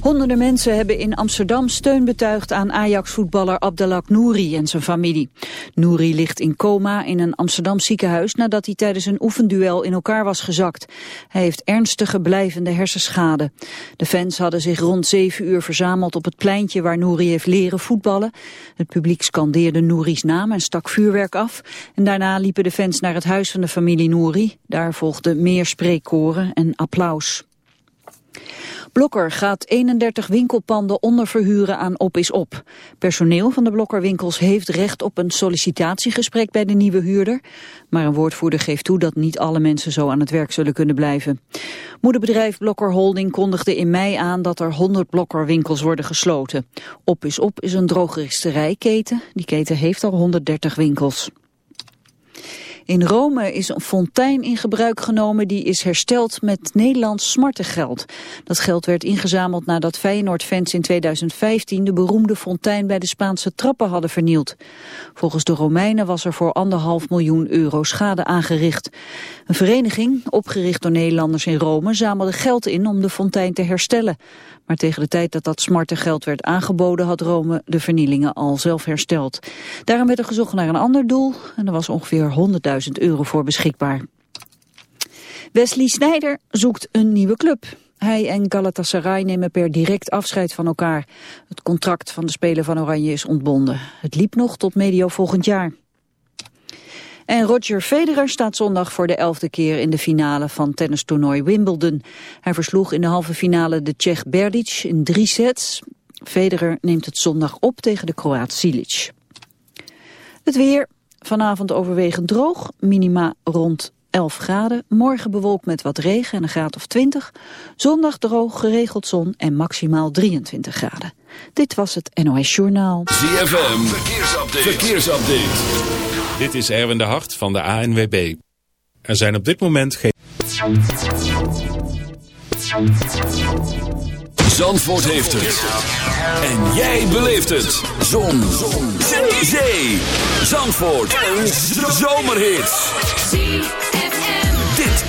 Honderden mensen hebben in Amsterdam steun betuigd aan Ajax-voetballer Abdelak Nouri en zijn familie. Nouri ligt in coma in een Amsterdam ziekenhuis nadat hij tijdens een oefenduel in elkaar was gezakt. Hij heeft ernstige blijvende hersenschade. De fans hadden zich rond zeven uur verzameld op het pleintje waar Nouri heeft leren voetballen. Het publiek scandeerde Nouri's naam en stak vuurwerk af. En daarna liepen de fans naar het huis van de familie Nouri. Daar volgden meer spreekkoren en applaus. Blokker gaat 31 winkelpanden onderverhuren aan Op is Op. Personeel van de Blokkerwinkels heeft recht op een sollicitatiegesprek bij de nieuwe huurder. Maar een woordvoerder geeft toe dat niet alle mensen zo aan het werk zullen kunnen blijven. Moederbedrijf Blokker Holding kondigde in mei aan dat er 100 Blokkerwinkels worden gesloten. Op is Op is een drogeristerijketen. Die keten heeft al 130 winkels. In Rome is een fontein in gebruik genomen die is hersteld met Nederlands smartengeld. Dat geld werd ingezameld nadat Feyenoord-fans in 2015 de beroemde fontein bij de Spaanse trappen hadden vernield. Volgens de Romeinen was er voor anderhalf miljoen euro schade aangericht. Een vereniging, opgericht door Nederlanders in Rome, zamelde geld in om de fontein te herstellen. Maar tegen de tijd dat dat smarte geld werd aangeboden had Rome de vernielingen al zelf hersteld. Daarom werd er gezocht naar een ander doel en er was ongeveer 100.000 euro voor beschikbaar. Wesley Sneijder zoekt een nieuwe club. Hij en Galatasaray nemen per direct afscheid van elkaar. Het contract van de speler van Oranje is ontbonden. Het liep nog tot medio volgend jaar. En Roger Federer staat zondag voor de elfde keer in de finale van tennistoernooi Wimbledon. Hij versloeg in de halve finale de Tsjech Berdic in drie sets. Federer neemt het zondag op tegen de Kroaat Silic. Het weer, vanavond overwegend droog, minima rond 11 graden. Morgen bewolkt met wat regen en een graad of 20. Zondag droog, geregeld zon en maximaal 23 graden. Dit was het NOS Journaal. ZFM, verkeersupdate. verkeersupdate. Dit is Erwin de Hart van de ANWB. Er zijn op dit moment geen... Zandvoort heeft het. En jij beleeft het. Zon. Zon. Zee. Zee. Zandvoort. Een zomerhit.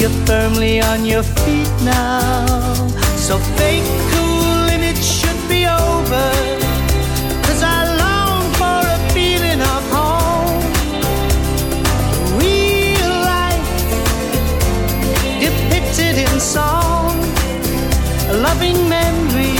Keep firmly on your feet now. So fake cool it should be over. Cause I long for a feeling of home. Real life depicted in song. A loving memory.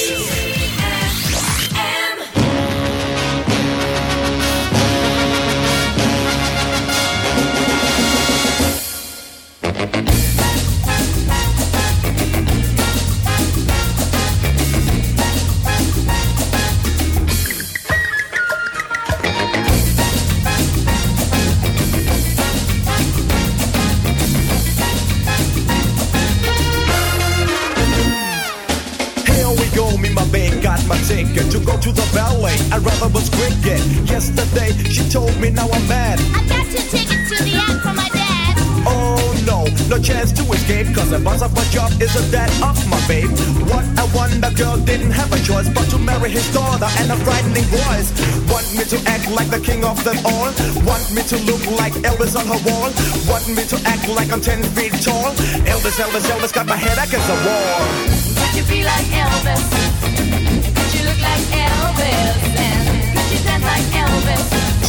Ticket to go to the ballet. I'd rather was cricket. Yesterday she told me now I'm mad. I got two tickets to the act from my dad. Oh no, no chance to escape. Cause the boss of my job isn't that of my babe. What a wonder girl didn't have a choice but to marry his daughter and a frightening voice. Want me to act like the king of them all? Want me to look like Elvis on her wall? Want me to act like I'm 10 feet tall? Elvis, Elvis, Elvis got my head against the wall. Could you be like Elvis?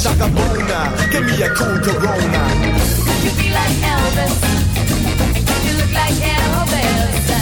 Shaka Bona, give me a cool Corona. Could you be like Elvis? Could you look like Elvis?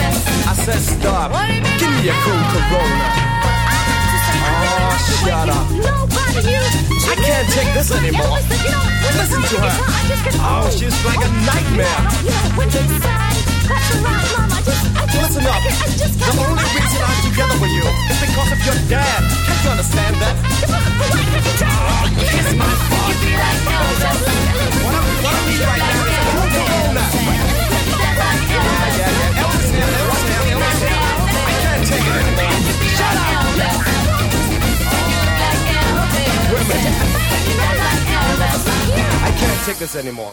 I said stop. What do you mean Give me a cool Corona. Oh, shut up. I can't take this anymore. Listen to her. Oh, she's like a nightmare. This anymore.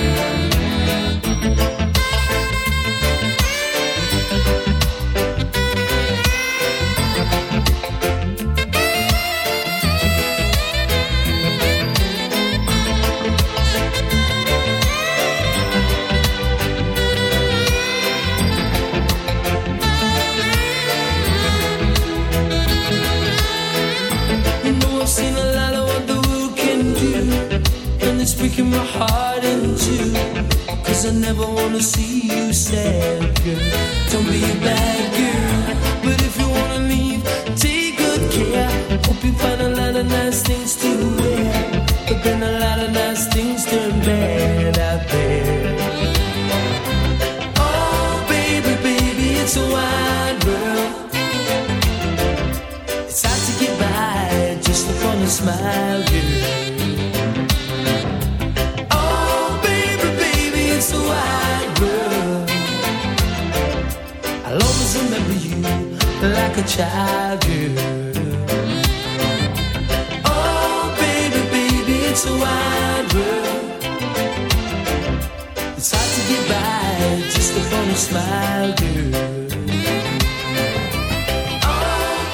Wanna see you sad, girl. Don't be a bad Oh baby, baby, it's Oh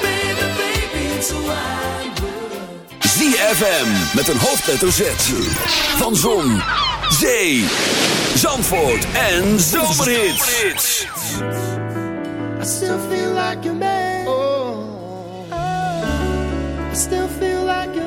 baby, baby, ZFM met een hoofdletter Z. Van Zon, Zee, Zandvoort en Zomerhits. I still feel like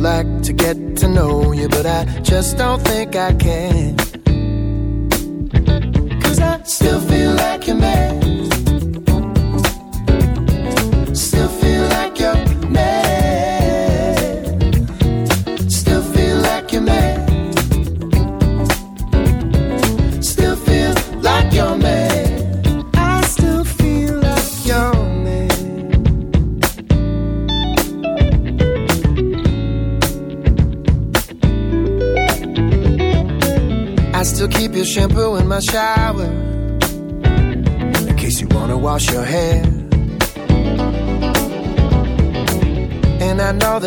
like to get to know you, but I just don't think I can.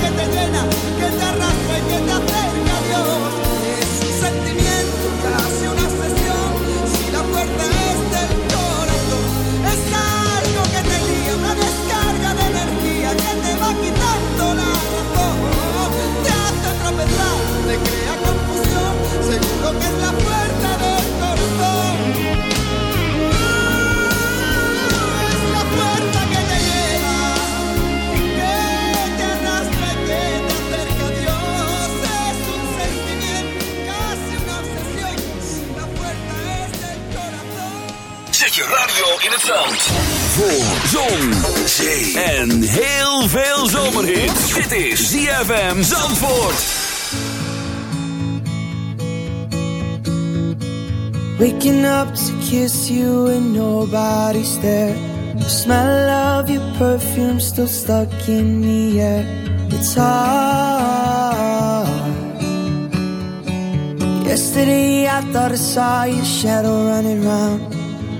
que te llena, que te arrastra y que te acerca in het zand. Voor zon, zee en heel veel zomerhit. Dit is ZFM Zandvoort. Waking up to kiss you and nobody's there. The smell of your perfume still stuck in the air. It's hard. Yesterday I thought I saw your shadow running round.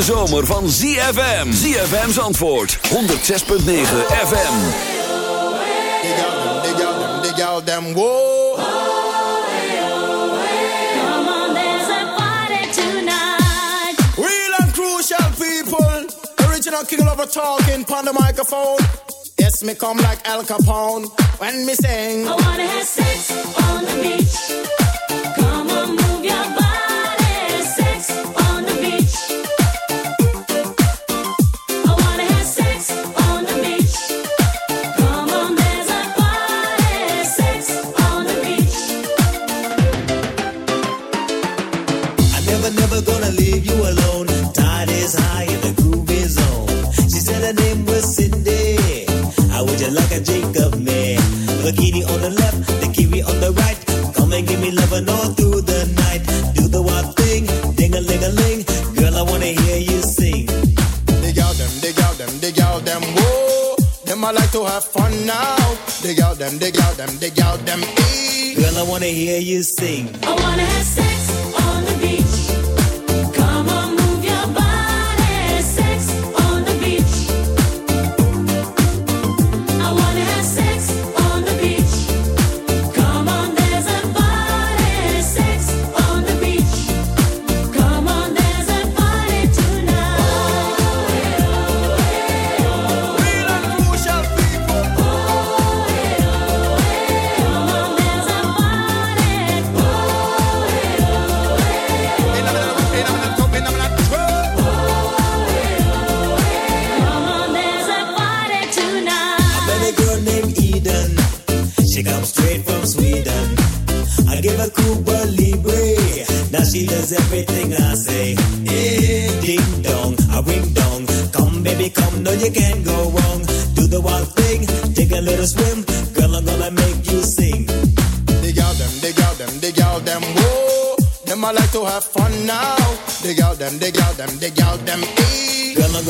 hete zomer van ZFM. ZFM's antwoord 106.9 FM. Dig out them, dig out them, dig out them, whoa. original king a talking on the microphone. Yes, me come like Al Capone when me sing. I wanna have sex on the beat. the kiwi on the right. Come and give me love and all through the night. Do the thing, ding a ling a ling. Girl, I wanna hear you sing. Dig out them, dig out them, dig out them. Them I like to have fun now. Dig out them, dig out them, dig out them. Girl, I wanna hear you sing. I wanna have sex.